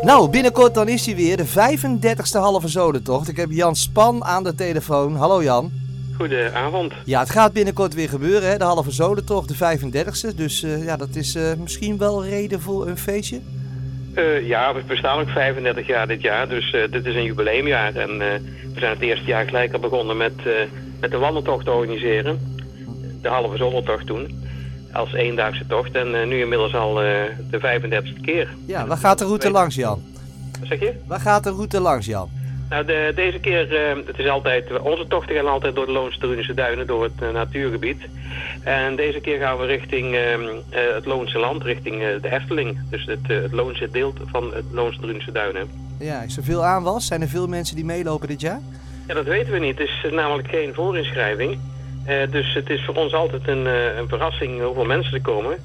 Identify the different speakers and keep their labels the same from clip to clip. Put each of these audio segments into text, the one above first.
Speaker 1: Nou, binnenkort dan is hij weer, de 35ste halve zodentocht. Ik heb Jan Span aan de telefoon. Hallo Jan.
Speaker 2: Goedenavond.
Speaker 1: Ja, het gaat binnenkort weer gebeuren, hè? de halve zodentocht, de 35ste. Dus uh, ja, dat is uh, misschien wel reden voor een feestje?
Speaker 2: Uh, ja, we bestaan ook 35 jaar dit jaar, dus dit is een jubileumjaar. En we zijn het eerste jaar gelijk al begonnen met, met de wandeltocht te organiseren. De halve zodentocht toen als eendaagse tocht. En uh, nu inmiddels al uh, de 35e keer.
Speaker 1: Ja, waar gaat de route langs, Jan?
Speaker 2: Wat zeg je?
Speaker 1: Waar gaat de route langs, Jan?
Speaker 2: Nou, de, deze keer, uh, het is altijd, onze tochten gaan altijd door de Loonse Duinen, door het natuurgebied. En deze keer gaan we richting het Loonse Land, richting de Efteling. Dus het, het Loonse deel van het Loonse Duinen.
Speaker 1: Ja, is er veel aanwas? Zijn er veel mensen die meelopen dit jaar?
Speaker 2: Ja, dat weten we niet. Het is namelijk geen voorinschrijving. Uh, dus het is voor ons altijd een, uh, een, verrassing hoeveel mensen er komen.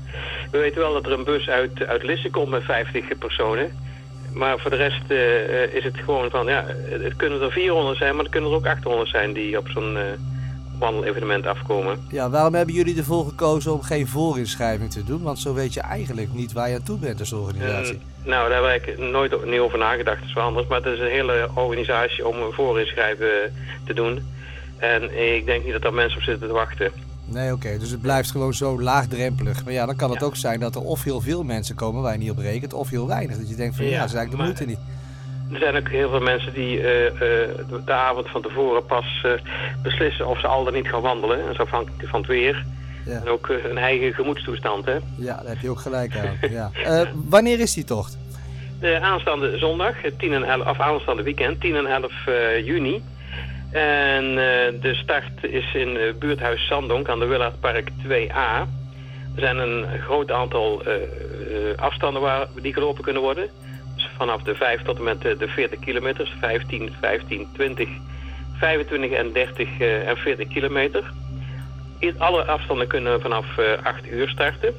Speaker 2: We weten wel dat er een bus uit, uit Lisse komt met 50 personen. Maar voor de rest uh, is het gewoon van, ja, het kunnen er 400 zijn, maar er kunnen er ook 800 zijn die op zo'n wandelevenement afkomen.
Speaker 1: Ja, waarom hebben jullie ervoor gekozen om geen voorinschrijving te doen? Want zo weet je eigenlijk niet waar je aan toe bent als organisatie.
Speaker 2: nou, daar heb ik nooit niet over nagedacht, dat is wel anders. Maar het is een hele organisatie om een voorinschrijven te doen. En ik denk niet dat er mensen op zitten te wachten.
Speaker 1: Nee, oké. Dus het blijft gewoon zo laagdrempelig. Maar ja, dan kan het ook zijn dat er of heel veel mensen komen waar je niet op rekent, of heel weinig. Dat je denkt van ja, dat is eigenlijk de moeite niet.
Speaker 2: Er zijn ook heel veel mensen die uh, uh, de avond van tevoren pas uh, beslissen of ze al dan niet gaan wandelen. En zo afhankelijk van het weer. Ja. En ook hun eigen gemoedstoestand, hè?
Speaker 1: Ja, daar heb je ook gelijk aan. ja. wanneer is die tocht?
Speaker 2: De aanstaande zondag, 10 en 11, of aanstaande weekend, 10 en 11 juni. En uh, de start is in uh, buurthuis Zandonk aan de Willaardpark 2A. Er zijn een groot aantal uh, afstanden waar die gelopen kunnen worden. Dus vanaf de 5 tot en met de 40 kilometers. 15, 15, 20, 25 en 30 en 40 kilometer. Alle afstanden kunnen vanaf 8 uur starten.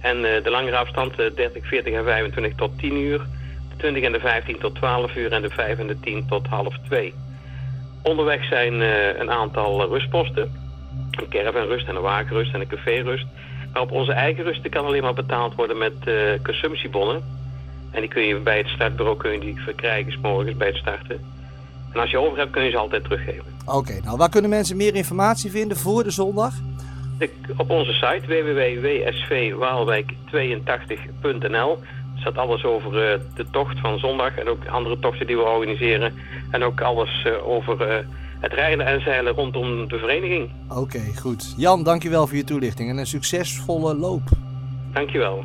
Speaker 2: En de langere afstand 30, 40 en 25 tot 10 uur. De 20 en de 15 tot 12 uur en de 5 en de 10 tot half 2. Onderweg zijn uh, een aantal rustposten. Een caravanrust en een wakenrust en een caférust. Maar op onze eigen rusten kan alleen maar betaald worden met uh, consumptiebonnen. En die kun je bij het startbureau kun je die verkrijgen, s morgens bij het starten. En als je over hebt, kun je ze altijd teruggeven.
Speaker 1: Oké, nou waar kunnen mensen meer informatie vinden voor de zondag?
Speaker 2: op onze site www.swwaalwijk82.nl staat alles over uh, de tocht van zondag en ook andere tochten die we organiseren. En ook alles uh, over uh, het rijden en zeilen rondom de vereniging.
Speaker 1: Oké, okay, goed. Jan, dankjewel voor je toelichting en een succesvolle loop.
Speaker 2: Dankjewel.